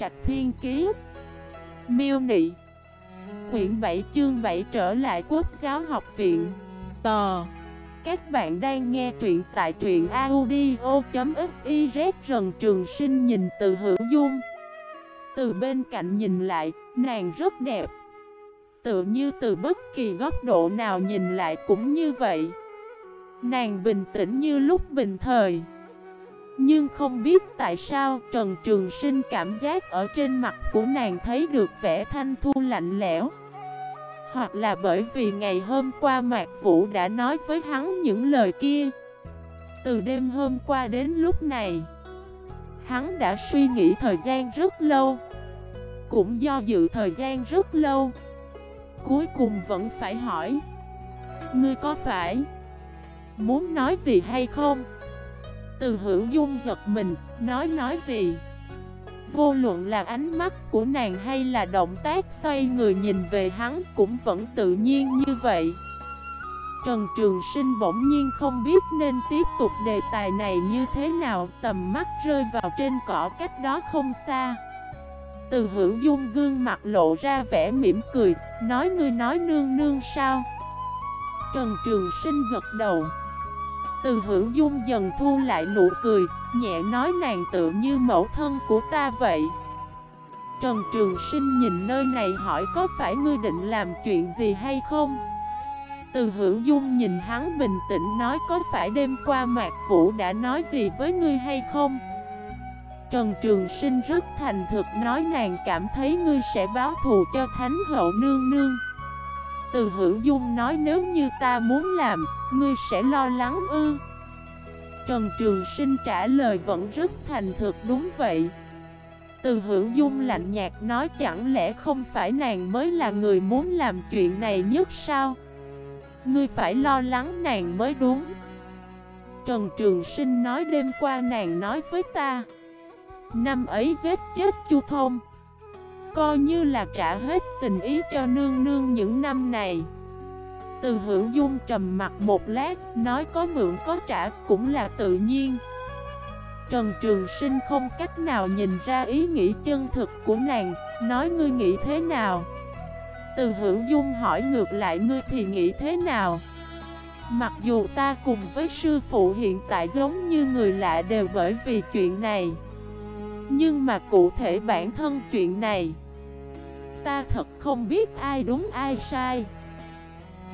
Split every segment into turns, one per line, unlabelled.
Trạch Thiên Kiế Miêu Nị. Quyển 7 chương 7 trở lại Quốc giáo học viện. Tò. Các bạn đang nghe truyện tại truyện audio.xyz Rần Trường Sinh nhìn từ hữu dung. Từ bên cạnh nhìn lại, nàng rất đẹp. Tựa như từ bất kỳ góc độ nào nhìn lại cũng như vậy. Nàng bình tĩnh như lúc bình thời. Nhưng không biết tại sao Trần Trường Sinh cảm giác ở trên mặt của nàng thấy được vẻ thanh thu lạnh lẽo. Hoặc là bởi vì ngày hôm qua Mạc Vũ đã nói với hắn những lời kia. Từ đêm hôm qua đến lúc này, Hắn đã suy nghĩ thời gian rất lâu. Cũng do dự thời gian rất lâu, Cuối cùng vẫn phải hỏi, Ngươi có phải Muốn nói gì hay không? Từ hữu dung giật mình, nói nói gì? Vô luận là ánh mắt của nàng hay là động tác xoay người nhìn về hắn cũng vẫn tự nhiên như vậy. Trần Trường Sinh bỗng nhiên không biết nên tiếp tục đề tài này như thế nào Tầm mắt rơi vào trên cỏ cách đó không xa. Từ hữu dung gương mặt lộ ra vẻ mỉm cười Nói ngươi nói nương nương sao? Trần Trường Sinh gật đầu từ hữu dung dần thu lại nụ cười, nhẹ nói nàng tự như mẫu thân của ta vậy. Trần Trường Sinh nhìn nơi này hỏi có phải ngươi định làm chuyện gì hay không? Từ hữu dung nhìn hắn bình tĩnh nói có phải đêm qua Mạc Vũ đã nói gì với ngươi hay không? Trần Trường Sinh rất thành thực nói nàng cảm thấy ngươi sẽ báo thù cho Thánh Hậu Nương Nương. Từ hữu dung nói nếu như ta muốn làm, ngươi sẽ lo lắng ư. Trần Trường Sinh trả lời vẫn rất thành thực đúng vậy. Từ hữu dung lạnh nhạt nói chẳng lẽ không phải nàng mới là người muốn làm chuyện này nhất sao? Ngươi phải lo lắng nàng mới đúng. Trần Trường Sinh nói đêm qua nàng nói với ta Năm ấy giết chết Chu Thông Coi như là trả hết tình ý cho nương nương những năm này. Từ hữu dung trầm mặt một lát, Nói có mượn có trả cũng là tự nhiên. Trần Trường Sinh không cách nào nhìn ra ý nghĩ chân thực của nàng, Nói ngươi nghĩ thế nào? Từ hữu dung hỏi ngược lại ngươi thì nghĩ thế nào? Mặc dù ta cùng với sư phụ hiện tại giống như người lạ đều bởi vì chuyện này, Nhưng mà cụ thể bản thân chuyện này ta thật không biết ai đúng, ai sai.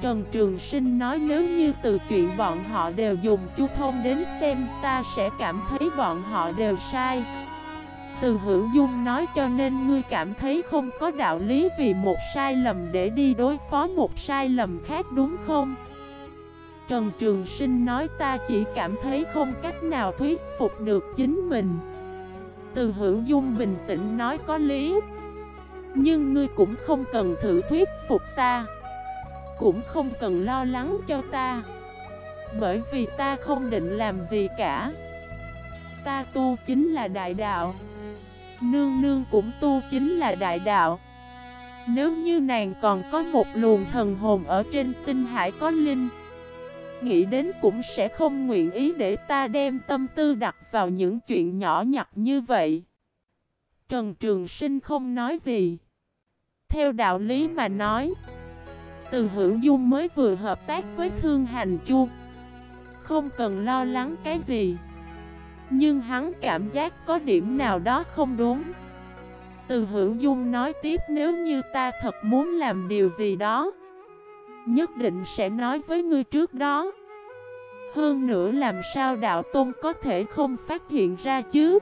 Trần Trường Sinh nói nếu như từ chuyện bọn họ đều dùng chu thông đến xem, ta sẽ cảm thấy bọn họ đều sai. Từ hữu dung nói cho nên ngươi cảm thấy không có đạo lý vì một sai lầm để đi đối phó một sai lầm khác đúng không? Trần Trường Sinh nói ta chỉ cảm thấy không cách nào thuyết phục được chính mình. Từ hữu dung bình tĩnh nói có lý nhưng ngươi cũng không cần thử thuyết phục ta, Cũng không cần lo lắng cho ta. Bởi vì ta không định làm gì cả. Ta tu chính là đại đạo. Nương nương cũng tu chính là đại đạo. Nếu như nàng còn có một luồng thần hồn ở trên tinh hải có linh, Nghĩ đến cũng sẽ không nguyện ý để ta đem tâm tư đặt vào những chuyện nhỏ nhặt như vậy. Trần Trường Sinh không nói gì. Theo đạo lý mà nói, từ hữu dung mới vừa hợp tác với thương hành chu. Không cần lo lắng cái gì. Nhưng hắn cảm giác có điểm nào đó không đúng. Từ hữu dung nói tiếp nếu như ta thật muốn làm điều gì đó Nhất định sẽ nói với ngươi trước đó Hơn nữa làm sao đạo tôn có thể không phát hiện ra chứ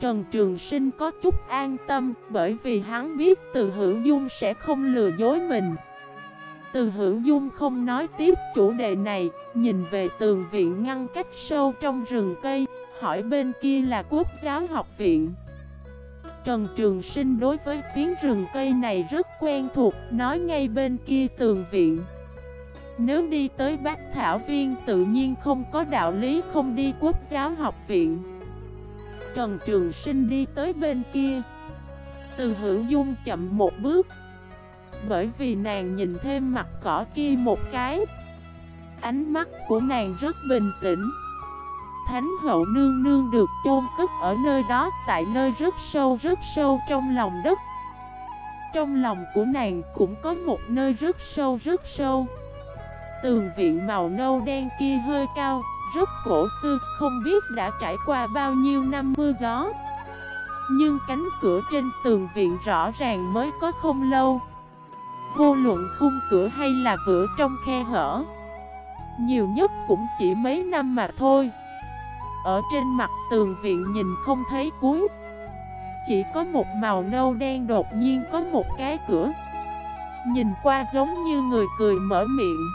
Trần Trường Sinh có chút an tâm bởi vì hắn biết từ hữu dung sẽ không lừa dối mình. Từ hữu dung không nói tiếp chủ đề này, nhìn về tường viện ngăn cách sâu trong rừng cây, hỏi bên kia là quốc giáo học viện. Trần Trường Sinh đối với phiến rừng cây này rất quen thuộc, nói ngay bên kia tường viện. Nếu đi tới Bách Thảo Viên tự nhiên không có đạo lý không đi quốc giáo học viện. Trần Trường Sinh đi tới bên kia. Từ hữu dung chậm một bước. Bởi vì nàng nhìn thêm mặt cỏ kia một cái. Ánh mắt của nàng rất bình tĩnh. Thánh Hậu Nương Nương được chôn cất ở nơi đó, Tại nơi rất sâu rất sâu trong lòng đất. Trong lòng của nàng cũng có một nơi rất sâu rất sâu. Tường viện màu nâu đen kia hơi cao. Rất cổ xưa, Không biết đã trải qua bao nhiêu năm mưa gió. Nhưng cánh cửa trên tường viện rõ ràng mới có không lâu. Vô luận khung cửa hay là vữa trong khe hở, Nhiều nhất cũng chỉ mấy năm mà thôi. Ở trên mặt tường viện nhìn không thấy cuối. Chỉ có một màu nâu đen đột nhiên có một cái cửa. Nhìn qua giống như người cười mở miệng.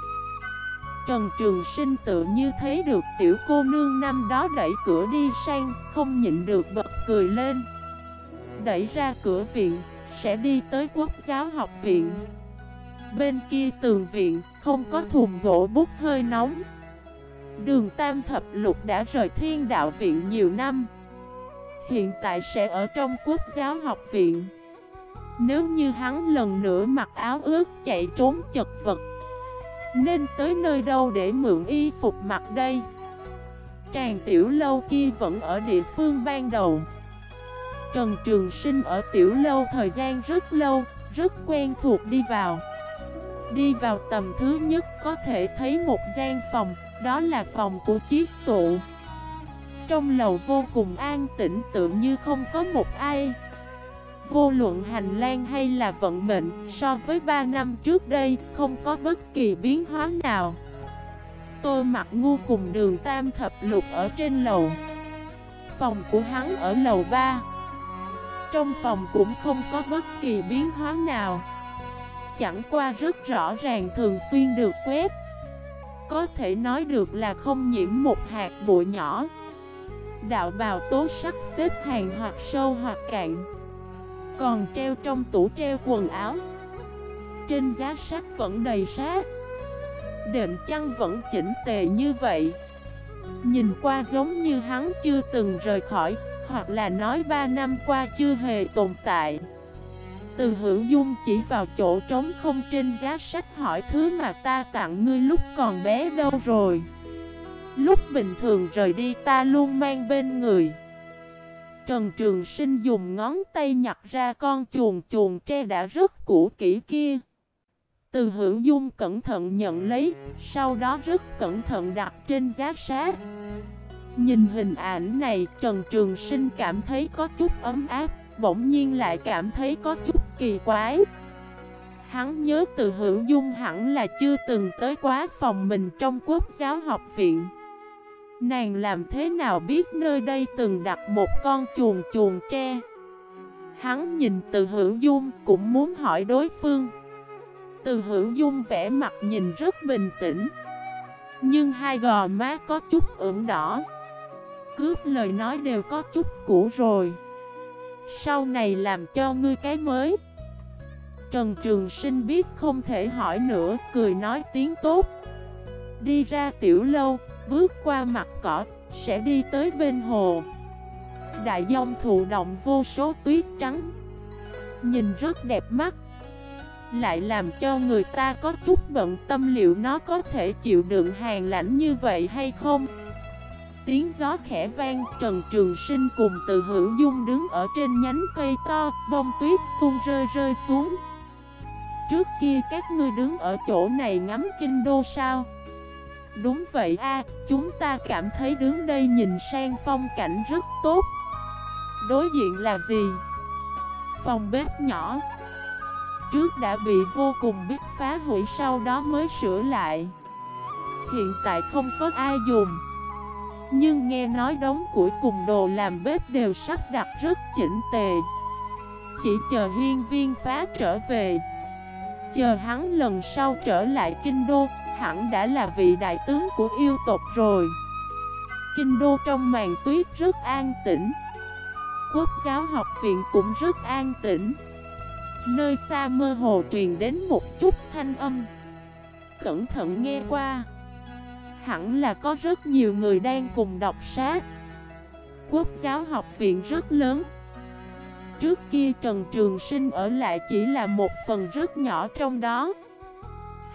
Trần Trường Sinh tự như thấy được tiểu cô nương năm đó đẩy cửa đi sang, Không nhịn được bật cười lên. Đẩy ra cửa viện, Sẽ đi tới quốc giáo học viện. Bên kia tường viện, không có thùng gỗ bút hơi nóng. Đường Tam Thập Lục đã rời thiên đạo viện nhiều năm. Hiện tại sẽ ở trong quốc giáo học viện. Nếu như hắn lần nữa mặc áo ướt chạy trốn chật vật nên tới nơi đâu để mượn y phục mặc đây Tràng tiểu lâu kia vẫn ở địa phương ban đầu Trần Trường Sinh ở tiểu lâu thời gian rất lâu Rất quen thuộc đi vào Đi vào tầm thứ nhất có thể thấy một gian phòng, đó là phòng của chiếc tụ. Trong lầu vô cùng an tĩnh tự như không có một ai. Vô luận hành lang hay là vận mệnh, so với 3 năm trước đây, không có bất kỳ biến hóa nào. Tôi mặc ngu cùng đường tam thập lục ở trên lầu. Phòng của hắn ở lầu 3. Trong phòng cũng không có bất kỳ biến hóa nào chẳng qua rất rõ ràng thường xuyên được quét Có thể nói được là không nhiễm một hạt bụi nhỏ Đạo bào tố sắc xếp hàng hoặc sâu hoặc cạn còn treo trong tủ treo quần áo. Trên giá sách vẫn đầy sát. Đệm chăn vẫn chỉnh tề như vậy. Nhìn qua giống như hắn chưa từng rời khỏi, Hoặc là nói ba năm qua chưa hề tồn tại. Từ hữu dung chỉ vào chỗ trống không trên giá sách hỏi thứ mà ta tặng ngươi lúc còn bé đâu rồi. Lúc bình thường rời đi ta luôn mang bên người. Trần Trường Sinh dùng ngón tay nhặt ra con chuồn chuồn tre đã rất cũ kỹ kia. Từ hữu dung cẩn thận nhận lấy, Sau đó rất cẩn thận đặt trên giá sát. Nhìn hình ảnh này, Trần Trường Sinh cảm thấy có chút ấm áp, Bỗng nhiên lại cảm thấy có chút kỳ quái. Hắn nhớ từ hữu dung hẳn là chưa từng tới quá phòng mình trong quốc giáo học viện. Nàng làm thế nào biết nơi đây từng đặt một con chuồn chuồn tre? Hắn nhìn từ hữu dung cũng muốn hỏi đối phương. Từ hữu dung vẽ mặt nhìn rất bình tĩnh Nhưng hai gò má có chút ửng đỏ. Cướp lời nói đều có chút cũ rồi. Sau này làm cho ngươi cái mới. Trần Trường Sinh biết không thể hỏi nữa, cười nói tiếng tốt. Đi ra tiểu lâu, bước qua mặt cỏ, sẽ đi tới bên hồ. Đại dông thụ động vô số tuyết trắng. Nhìn rất đẹp mắt. Lại làm cho người ta có chút bận tâm liệu nó có thể chịu đựng hàng lãnh như vậy hay không. Tiếng gió khẽ vang, Trần Trường Sinh cùng từ hữu dung đứng ở trên nhánh cây to, bông tuyết tuôn rơi rơi xuống. Trước kia các ngươi đứng ở chỗ này ngắm kinh đô sao Đúng vậy a, chúng ta cảm thấy đứng đây nhìn sang phong cảnh rất tốt. Đối diện là gì? Phòng bếp nhỏ. Trước đã bị vô cùng biết phá hủy sau đó mới sửa lại. Hiện tại không có ai dùng. Nhưng nghe nói đống củi cùng đồ làm bếp đều sắp đặt rất chỉnh tề. Chỉ chờ hiên viên phá trở về. Chờ hắn lần sau trở lại kinh đô Hẳn đã là vị đại tướng của yêu tộc rồi. Kinh đô trong màn tuyết rất an tĩnh. Quốc giáo học viện cũng rất an tĩnh. Nơi xa mơ hồ truyền đến một chút thanh âm. Cẩn thận nghe qua. Hẳn là có rất nhiều người đang cùng đọc sách. Quốc giáo học viện rất lớn. Trước kia Trần Trường Sinh ở lại chỉ là một phần rất nhỏ trong đó.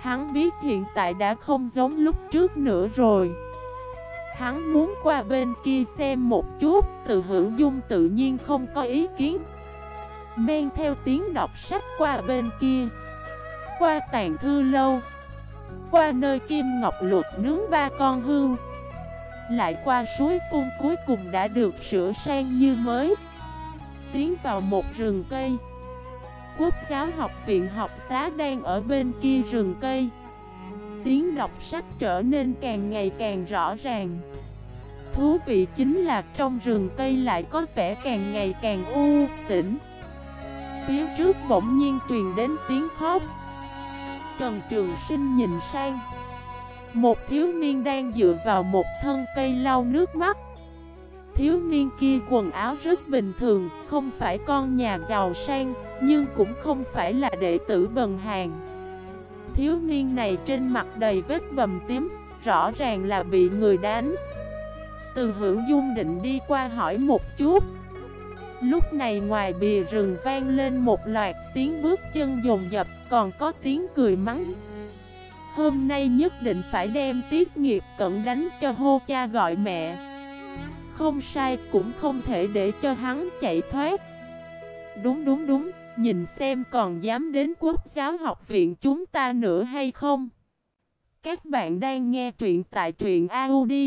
Hắn biết hiện tại đã không giống lúc trước nữa rồi Hắn muốn qua bên kia xem một chút, từ hữu dung tự nhiên không có ý kiến. Men theo tiếng đọc sách qua bên kia. Qua tàn thư lâu. Qua nơi kim ngọc luật nướng ba con hương. Lại qua suối phun cuối cùng đã được sửa sang như mới. Tiến vào một rừng cây. Quốc giáo học viện học xá đang ở bên kia rừng cây. Tiếng đọc sách trở nên càng ngày càng rõ ràng. Thú vị chính là trong rừng cây lại có vẻ càng ngày càng u, tĩnh. Phía trước bỗng nhiên truyền đến tiếng khóc. Trần Trường Sinh nhìn sang. Một thiếu niên đang dựa vào một thân cây lau nước mắt. Thiếu niên kia quần áo rất bình thường Không phải con nhà giàu sang Nhưng cũng không phải là đệ tử bần hàng thiếu niên này trên mặt đầy vết bầm tím, rõ ràng là bị người đánh. Từ hữu dung định đi qua hỏi một chút. Lúc này ngoài bìa rừng vang lên một loạt tiếng bước chân dồn dập, còn có tiếng cười mắng. Hôm nay nhất định phải đem tiết nghiệp cận đánh cho hô cha gọi mẹ. Không sai, cũng không thể để cho hắn chạy thoát. Đúng đúng đúng. Nhìn xem còn dám đến quốc giáo học viện chúng ta nữa hay không? Các bạn đang nghe truyện tại truyện audio.fif